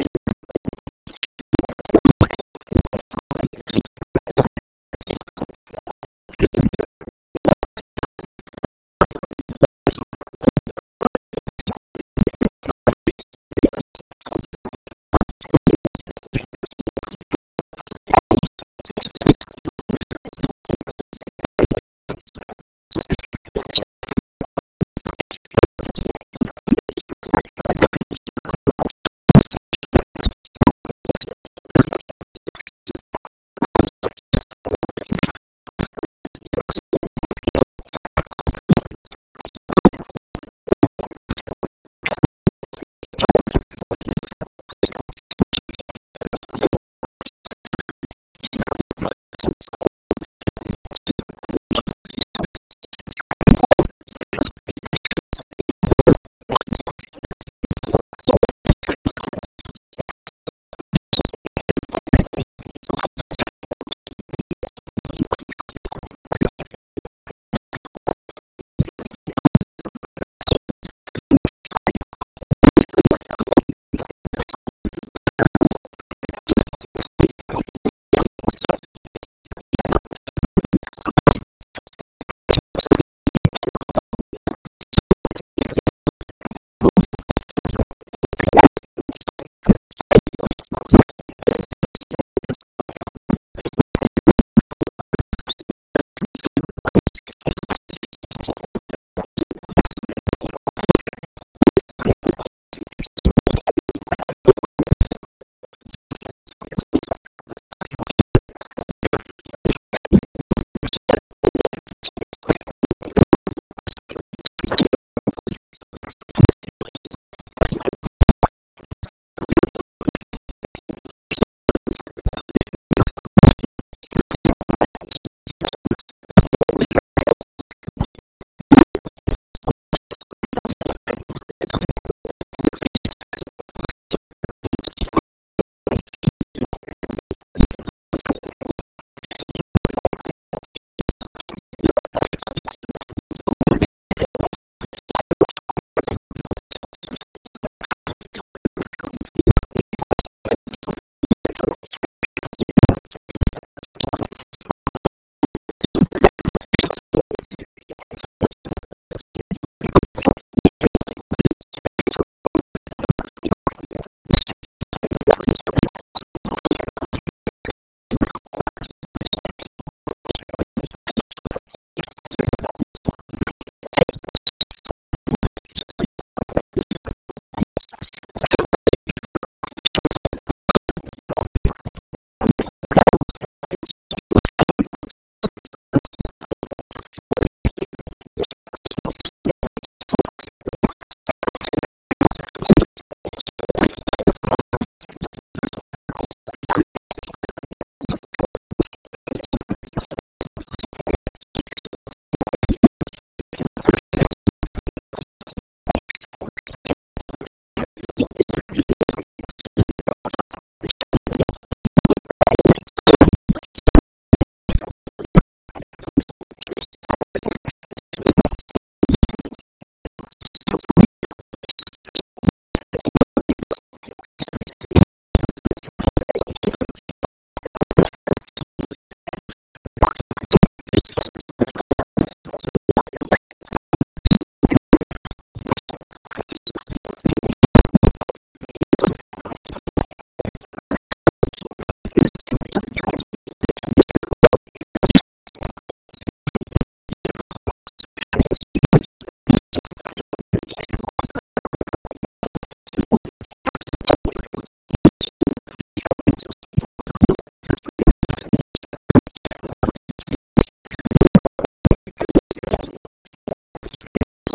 Thank you.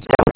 that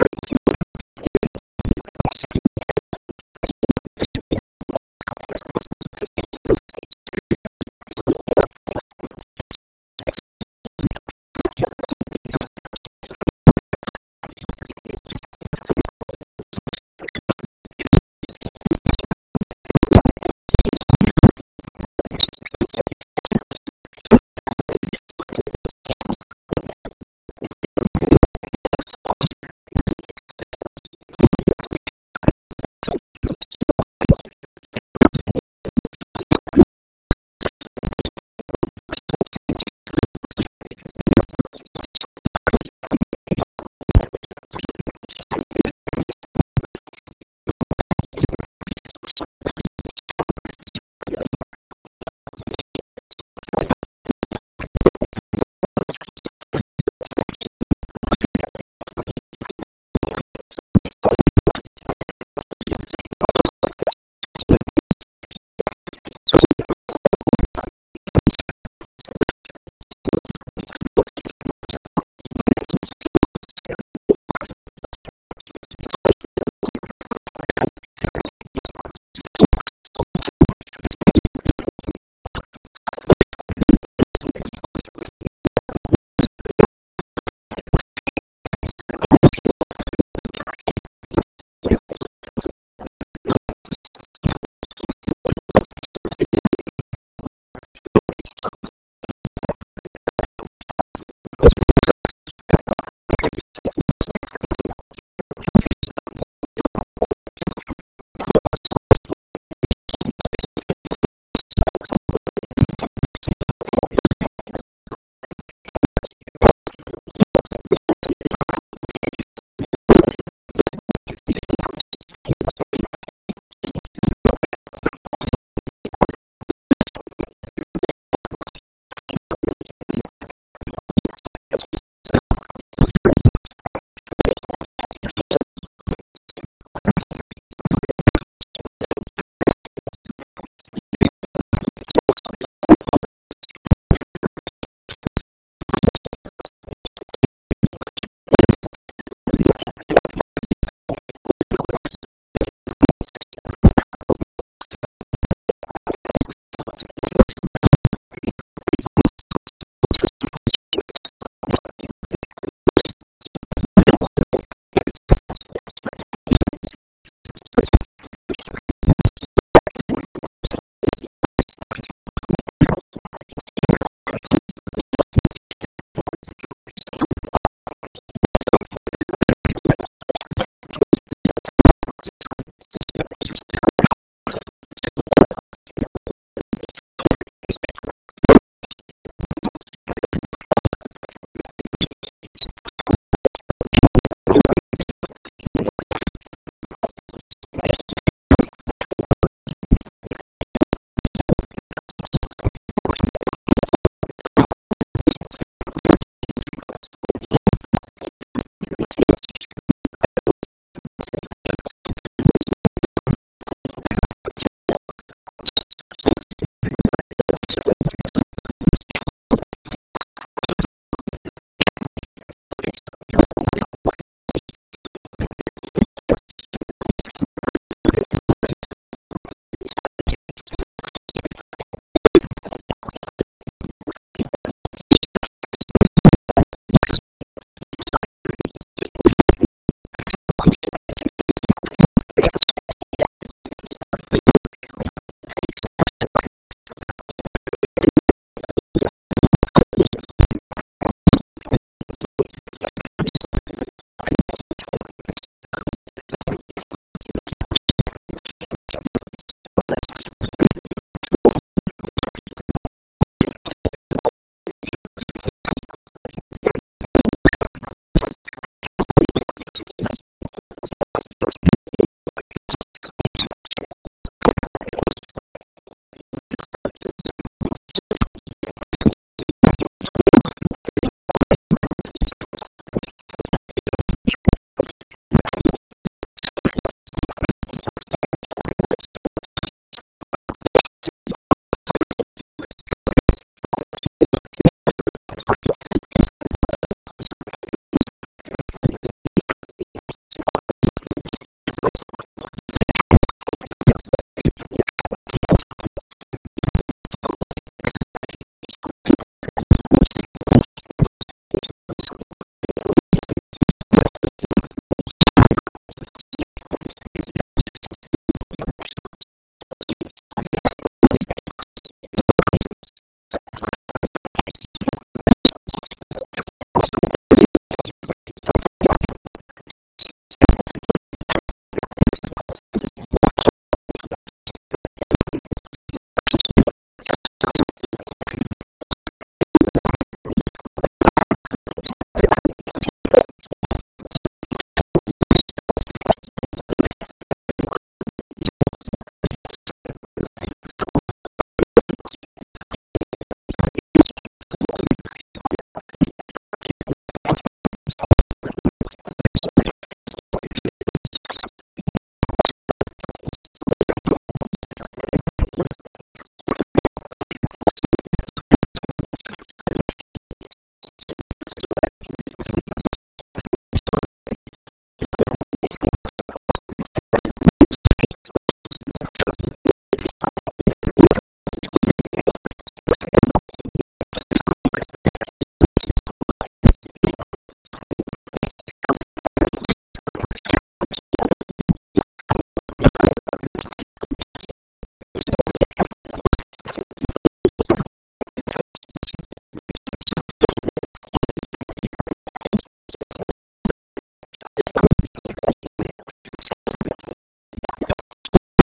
pregnancy